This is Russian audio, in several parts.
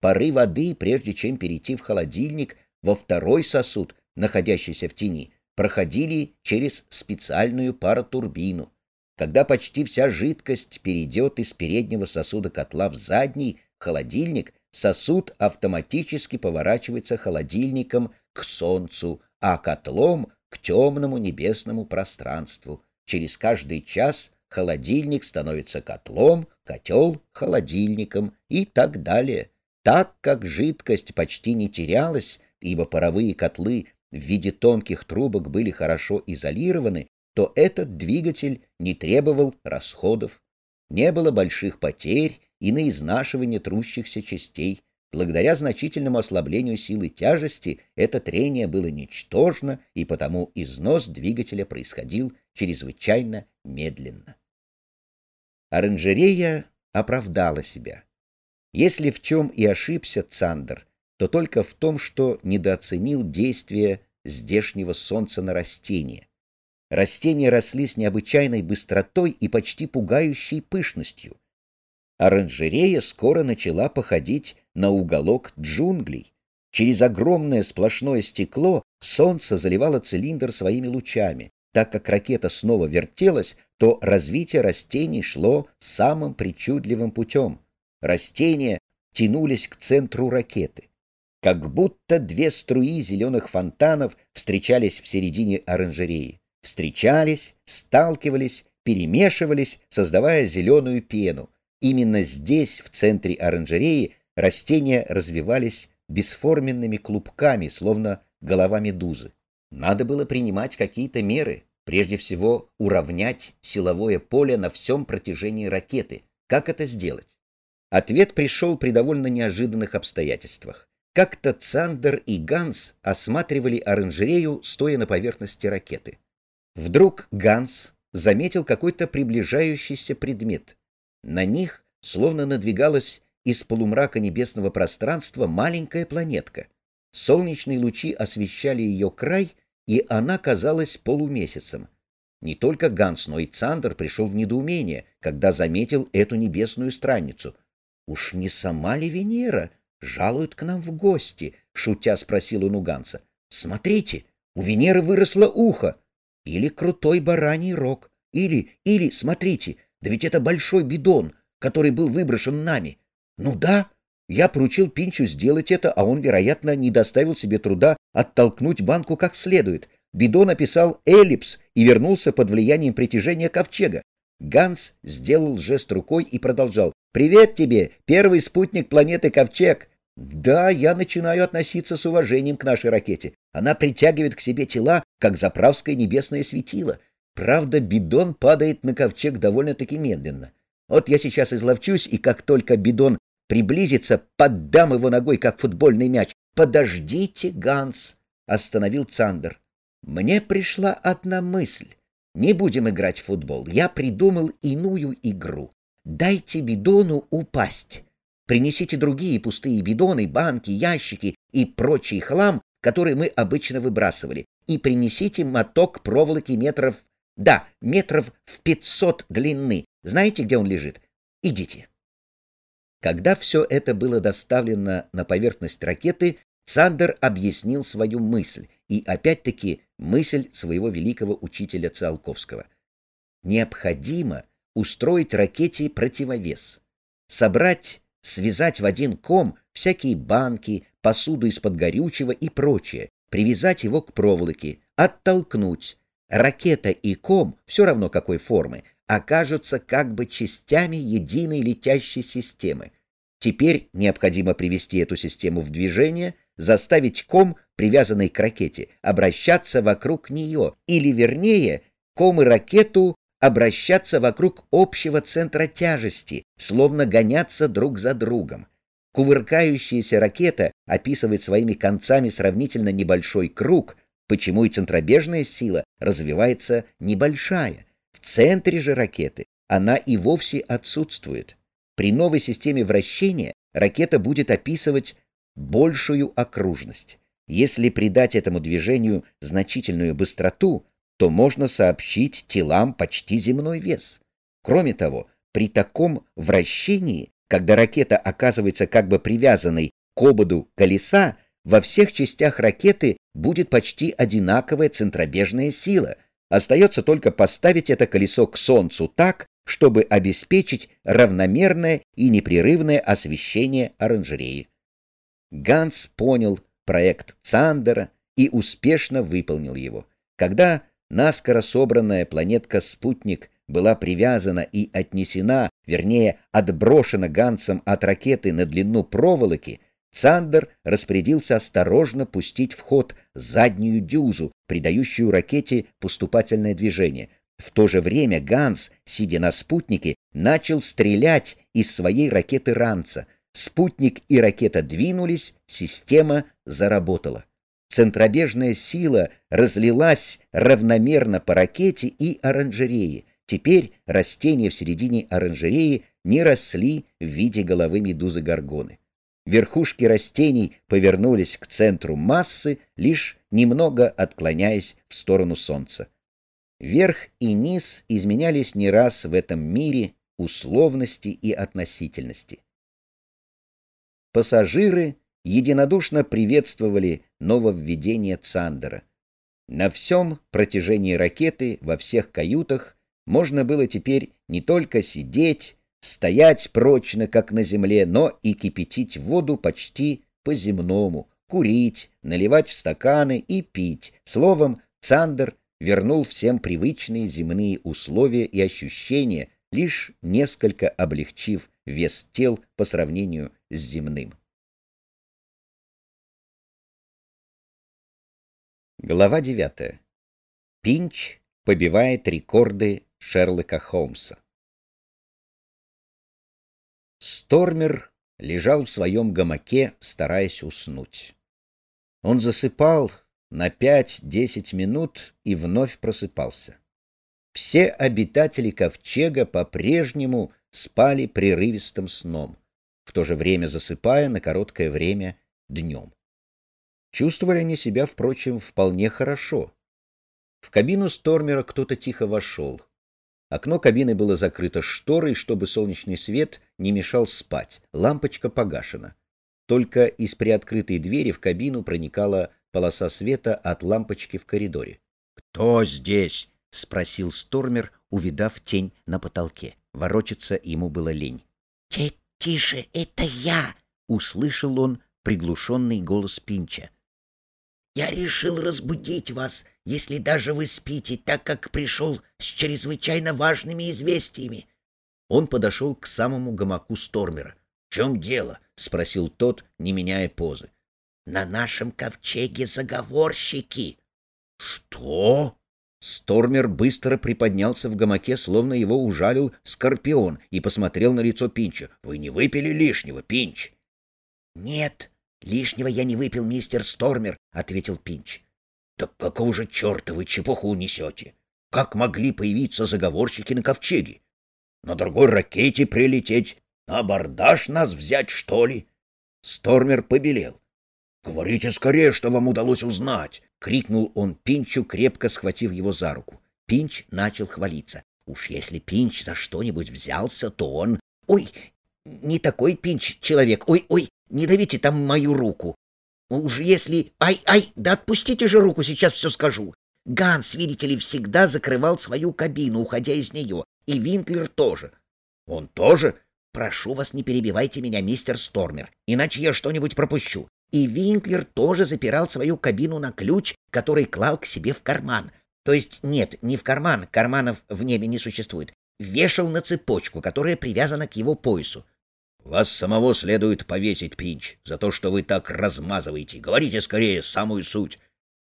Пары воды, прежде чем перейти в холодильник, во второй сосуд, находящийся в тени, проходили через специальную паротурбину. Когда почти вся жидкость перейдет из переднего сосуда котла в задний, холодильник, сосуд автоматически поворачивается холодильником к солнцу, а котлом к темному небесному пространству. Через каждый час холодильник становится котлом, котел — холодильником и так далее. Так как жидкость почти не терялась, ибо паровые котлы в виде тонких трубок были хорошо изолированы, то этот двигатель не требовал расходов. Не было больших потерь и на изнашивание трущихся частей. Благодаря значительному ослаблению силы тяжести это трение было ничтожно, и потому износ двигателя происходил чрезвычайно медленно. Оранжерея оправдала себя. Если в чем и ошибся Цандер, то только в том, что недооценил действие здешнего солнца на растения. Растения росли с необычайной быстротой и почти пугающей пышностью. Оранжерея скоро начала походить на уголок джунглей. Через огромное сплошное стекло солнце заливало цилиндр своими лучами. Так как ракета снова вертелась, то развитие растений шло самым причудливым путем. Растения тянулись к центру ракеты. Как будто две струи зеленых фонтанов встречались в середине оранжереи. Встречались, сталкивались, перемешивались, создавая зеленую пену. Именно здесь, в центре оранжереи, растения развивались бесформенными клубками, словно голова медузы. Надо было принимать какие-то меры, прежде всего уравнять силовое поле на всем протяжении ракеты. Как это сделать? Ответ пришел при довольно неожиданных обстоятельствах. Как-то Цандер и Ганс осматривали оранжерею, стоя на поверхности ракеты. Вдруг Ганс заметил какой-то приближающийся предмет. На них словно надвигалась из полумрака небесного пространства маленькая планетка. Солнечные лучи освещали ее край, и она казалась полумесяцем. Не только Ганс, но и Цандер пришел в недоумение, когда заметил эту небесную страницу. «Уж не сама ли Венера?» жалуют к нам в гости? — шутя спросил он у Ганса. — Смотрите, у Венеры выросло ухо. Или крутой бараний рог. Или, или, смотрите, да ведь это большой бидон, который был выброшен нами. Ну да, я поручил Пинчу сделать это, а он, вероятно, не доставил себе труда оттолкнуть банку как следует. Бидон описал эллипс и вернулся под влиянием притяжения ковчега. Ганс сделал жест рукой и продолжал. «Привет тебе, первый спутник планеты Ковчег!» «Да, я начинаю относиться с уважением к нашей ракете. Она притягивает к себе тела, как заправское небесное светило. Правда, бидон падает на ковчег довольно-таки медленно. Вот я сейчас изловчусь, и как только бидон приблизится, поддам его ногой, как футбольный мяч. «Подождите, Ганс!» — остановил Цандер. «Мне пришла одна мысль. Не будем играть в футбол. Я придумал иную игру. Дайте бидону упасть. Принесите другие пустые бидоны, банки, ящики и прочий хлам, который мы обычно выбрасывали, и принесите моток проволоки метров... Да, метров в пятьсот длины. Знаете, где он лежит? Идите. Когда все это было доставлено на поверхность ракеты, Сандер объяснил свою мысль, и опять-таки мысль своего великого учителя Циолковского. Необходимо устроить ракете противовес, собрать, связать в один ком всякие банки, посуду из-под горючего и прочее, привязать его к проволоке, оттолкнуть. Ракета и ком, все равно какой формы, окажутся как бы частями единой летящей системы. Теперь необходимо привести эту систему в движение — заставить ком, привязанный к ракете, обращаться вокруг нее, или, вернее, ком и ракету обращаться вокруг общего центра тяжести, словно гоняться друг за другом. Кувыркающаяся ракета описывает своими концами сравнительно небольшой круг, почему и центробежная сила развивается небольшая. В центре же ракеты она и вовсе отсутствует. При новой системе вращения ракета будет описывать большую окружность. Если придать этому движению значительную быстроту, то можно сообщить телам почти земной вес. Кроме того, при таком вращении когда ракета оказывается как бы привязанной к ободу колеса, во всех частях ракеты будет почти одинаковая центробежная сила. Остается только поставить это колесо к Солнцу так, чтобы обеспечить равномерное и непрерывное освещение оранжереи. Ганс понял проект Цандера и успешно выполнил его. Когда наскоро собранная планетка-спутник была привязана и отнесена, вернее, отброшена Гансом от ракеты на длину проволоки, Цандер распорядился осторожно пустить в ход заднюю дюзу, придающую ракете поступательное движение. В то же время Ганс, сидя на спутнике, начал стрелять из своей ракеты ранца. Спутник и ракета двинулись, система заработала. Центробежная сила разлилась равномерно по ракете и оранжерее. Теперь растения в середине оранжереи не росли в виде головы медузы Горгоны. Верхушки растений повернулись к центру массы, лишь немного отклоняясь в сторону Солнца. Верх и низ изменялись не раз в этом мире условности и относительности. Пассажиры единодушно приветствовали нововведение Цандера. На всем протяжении ракеты, во всех каютах, можно было теперь не только сидеть, стоять прочно, как на земле, но и кипятить воду почти по-земному, курить, наливать в стаканы и пить. Словом, Цандер вернул всем привычные земные условия и ощущения, лишь несколько облегчив вес тел по сравнению с земным. Глава 9. Пинч побивает рекорды Шерлока Холмса. Стормер лежал в своем гамаке, стараясь уснуть. Он засыпал на пять-десять минут и вновь просыпался. Все обитатели ковчега по-прежнему спали прерывистым сном, в то же время засыпая на короткое время днем. Чувствовали они себя, впрочем, вполне хорошо. В кабину Стормера кто-то тихо вошел. Окно кабины было закрыто шторой, чтобы солнечный свет не мешал спать. Лампочка погашена. Только из приоткрытой двери в кабину проникала полоса света от лампочки в коридоре. «Кто здесь?» — спросил Стормер, увидав тень на потолке. Ворочаться ему было лень. «Тише, это я!» — услышал он приглушенный голос Пинча. Я решил разбудить вас, если даже вы спите, так как пришел с чрезвычайно важными известиями. Он подошел к самому гамаку Стормера. — В чем дело? — спросил тот, не меняя позы. — На нашем ковчеге заговорщики. — Что? Стормер быстро приподнялся в гамаке, словно его ужалил скорпион, и посмотрел на лицо Пинча. — Вы не выпили лишнего, Пинч? — Нет, — Лишнего я не выпил, мистер Стормер, — ответил Пинч. — Так какого же черта вы чепуху несете? Как могли появиться заговорщики на ковчеге? На другой ракете прилететь? На абордаж нас взять, что ли? Стормер побелел. — Говорите скорее, что вам удалось узнать! — крикнул он Пинчу, крепко схватив его за руку. Пинч начал хвалиться. Уж если Пинч за что-нибудь взялся, то он... Ой, не такой Пинч человек. Ой, ой, не давите там мою руку. Уж если... Ай, ай, да отпустите же руку, сейчас все скажу. Ганс, видите ли, всегда закрывал свою кабину, уходя из нее. И Винклер тоже. Он тоже? Прошу вас, не перебивайте меня, мистер Стормер, иначе я что-нибудь пропущу. И Винклер тоже запирал свою кабину на ключ, который клал к себе в карман. То есть нет, не в карман, карманов в небе не существует. Вешал на цепочку, которая привязана к его поясу. Вас самого следует повесить, Пинч, за то, что вы так размазываете. Говорите скорее самую суть.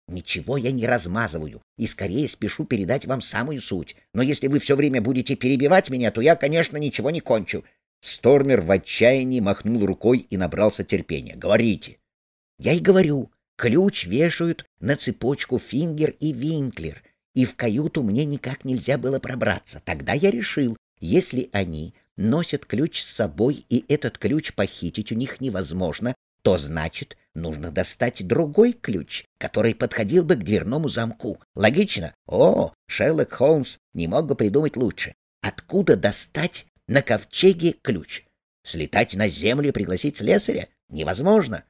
Ничего я не размазываю, и скорее спешу передать вам самую суть. Но если вы все время будете перебивать меня, то я, конечно, ничего не кончу. Стормер в отчаянии махнул рукой и набрался терпения. Говорите. Я и говорю. Ключ вешают на цепочку Фингер и Винклер, и в каюту мне никак нельзя было пробраться. Тогда я решил, если они носят ключ с собой, и этот ключ похитить у них невозможно, то значит, нужно достать другой ключ, который подходил бы к дверному замку. Логично? О, Шерлок Холмс не мог бы придумать лучше. Откуда достать на ковчеге ключ? Слетать на землю и пригласить слесаря? Невозможно.